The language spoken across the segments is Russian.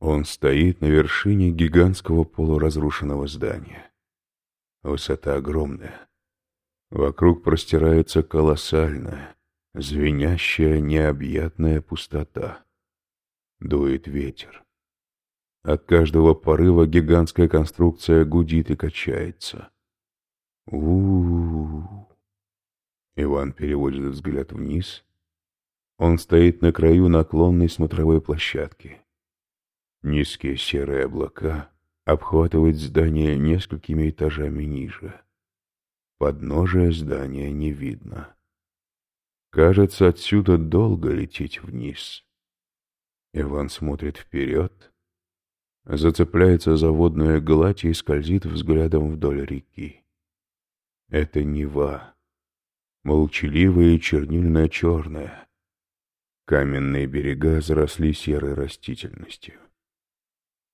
Он стоит на вершине гигантского полуразрушенного здания. Высота огромная. Вокруг простирается колоссальная, звенящая, необъятная пустота. Дует ветер. От каждого порыва гигантская конструкция гудит и качается. у у, -у. Иван переводит взгляд вниз. Он стоит на краю наклонной смотровой площадки. Низкие серые облака обхватывают здание несколькими этажами ниже. Подножия здания не видно. Кажется, отсюда долго лететь вниз. Иван смотрит вперед, зацепляется за водную гладь и скользит взглядом вдоль реки. Это Нева, молчаливая и чернильно-черная. Каменные берега заросли серой растительностью.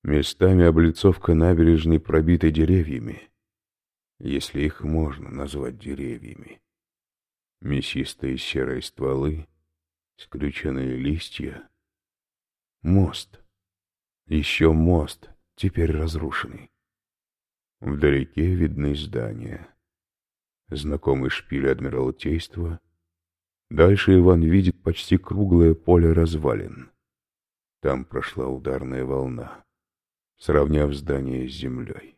Местами облицовка набережной пробита деревьями, если их можно назвать деревьями. Мясистые серые стволы, скрюченные листья. Мост. Еще мост, теперь разрушенный. Вдалеке видны здания. Знакомый шпиль Адмиралтейства. Дальше Иван видит почти круглое поле развалин. Там прошла ударная волна сравняв здание с землей.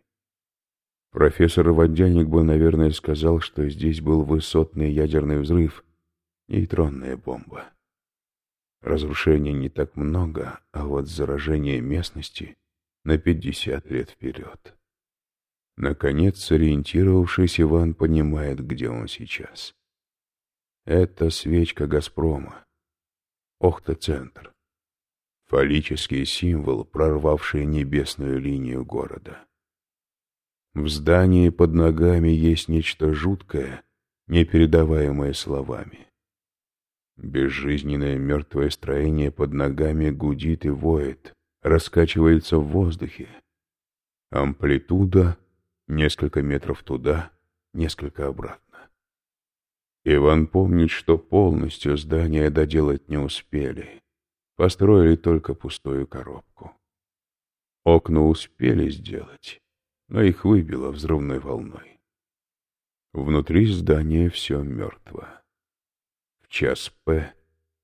Профессор Водяник бы, наверное, сказал, что здесь был высотный ядерный взрыв, нейтронная бомба. Разрушений не так много, а вот заражение местности на пятьдесят лет вперед. Наконец, сориентировавшись, Иван понимает, где он сейчас. Это свечка «Газпрома». Охта-центр фаллический символ, прорвавший небесную линию города. В здании под ногами есть нечто жуткое, непередаваемое словами. Безжизненное мертвое строение под ногами гудит и воет, раскачивается в воздухе. Амплитуда — несколько метров туда, несколько обратно. Иван помнит, что полностью здание доделать не успели. Построили только пустую коробку. Окна успели сделать, но их выбило взрывной волной. Внутри здания все мертво. В час П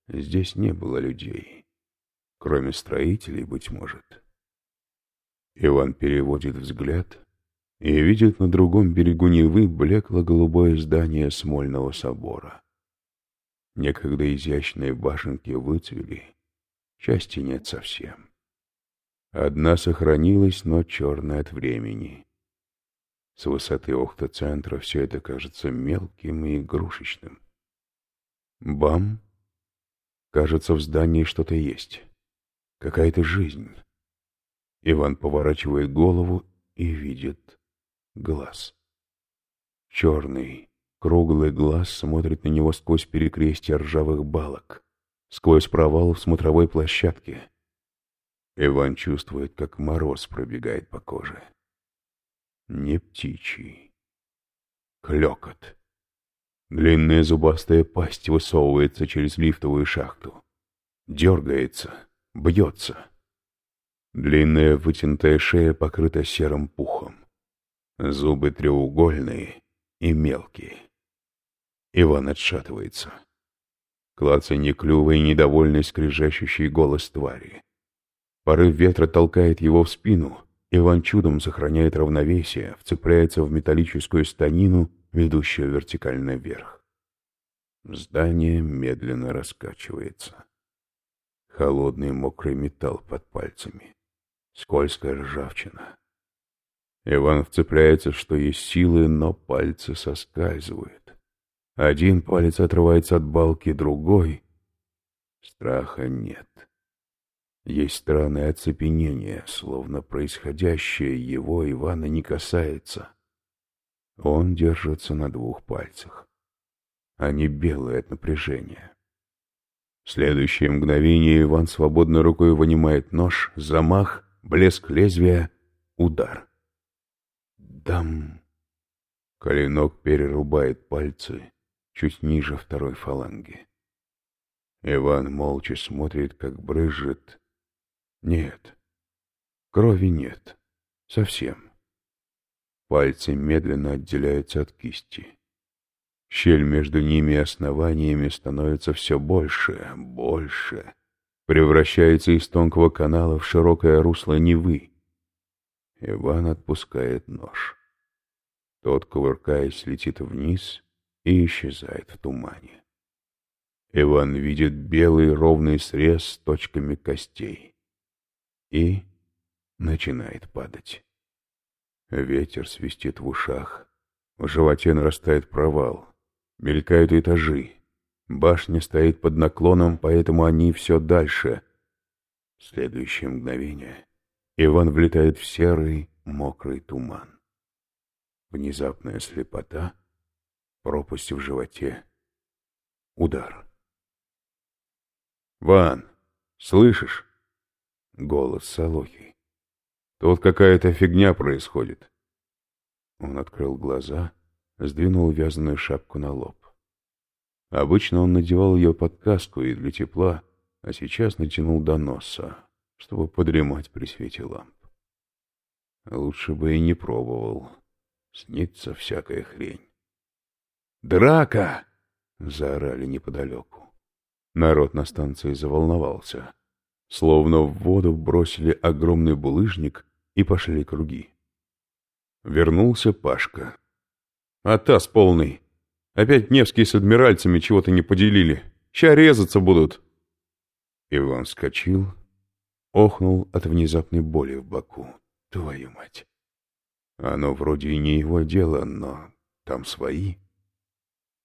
здесь не было людей, кроме строителей, быть может. Иван переводит взгляд и видит на другом берегу Невы блекло-голубое здание Смольного собора. Некогда изящные башенки выцвели, Части нет совсем. Одна сохранилась, но черная от времени. С высоты охта-центра все это кажется мелким и игрушечным. Бам! Кажется, в здании что-то есть. Какая-то жизнь. Иван поворачивает голову и видит глаз. Черный, круглый глаз смотрит на него сквозь перекрестие ржавых балок сквозь провал в смотровой площадке. Иван чувствует, как мороз пробегает по коже. Не птичий. Клекот. Длинная зубастая пасть высовывается через лифтовую шахту. Дергается, бьется. Длинная вытянутая шея покрыта серым пухом. Зубы треугольные и мелкие. Иван отшатывается клацанье клюва и недовольный скрежещущий голос твари. Порыв ветра толкает его в спину, Иван чудом сохраняет равновесие, вцепляется в металлическую станину, ведущую вертикально вверх. Здание медленно раскачивается. Холодный мокрый металл под пальцами. Скользкая ржавчина. Иван вцепляется, что есть силы, но пальцы соскальзывают. Один палец отрывается от балки, другой. Страха нет. Есть странное оцепенение, словно происходящее его Ивана не касается. Он держится на двух пальцах. Они белые от напряжения. В следующее мгновение Иван свободной рукой вынимает нож, замах, блеск лезвия, удар. Дам! Клинок перерубает пальцы, чуть ниже второй фаланги. Иван молча смотрит, как брызжет. Нет, Крови нет. Совсем. Пальцы медленно отделяются от кисти. Щель между ними и основаниями становится все больше, больше, превращается из тонкого канала в широкое русло Невы. Иван отпускает нож. Тот, кувыркаясь, летит вниз и исчезает в тумане. Иван видит белый ровный срез с точками костей и начинает падать. Ветер свистит в ушах, в животе нарастает провал. Мелькают этажи. Башня стоит под наклоном, поэтому они все дальше. В следующее мгновение Иван влетает в серый, мокрый туман. Внезапная слепота, пропасть в животе, удар. «Ван, слышишь?» Голос Солохи. «Тут какая-то фигня происходит». Он открыл глаза сдвинул вязаную шапку на лоб. Обычно он надевал ее под каску и для тепла, а сейчас натянул до носа, чтобы подремать при свете ламп. Лучше бы и не пробовал. Снится всякая хрень. «Драка!» — заорали неподалеку. Народ на станции заволновался. Словно в воду бросили огромный булыжник и пошли круги. Вернулся Пашка. А таз полный. Опять Невские с адмиральцами чего-то не поделили. Ща резаться будут. Иван вскочил, охнул от внезапной боли в боку. Твою мать. Оно вроде и не его дело, но там свои.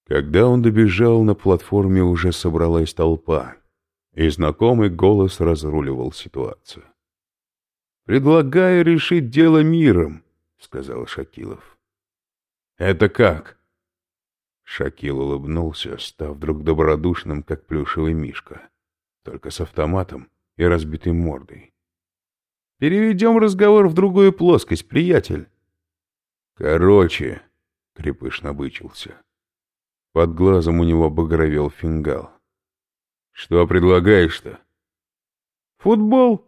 Когда он добежал, на платформе уже собралась толпа, и знакомый голос разруливал ситуацию. «Предлагаю решить дело миром», — сказал Шакилов. «Это как?» Шакил улыбнулся, став вдруг добродушным, как плюшевый мишка, только с автоматом и разбитой мордой. «Переведем разговор в другую плоскость, приятель». «Короче», — крепыш набычился. Под глазом у него багровел фингал. «Что предлагаешь-то?» «Футбол»,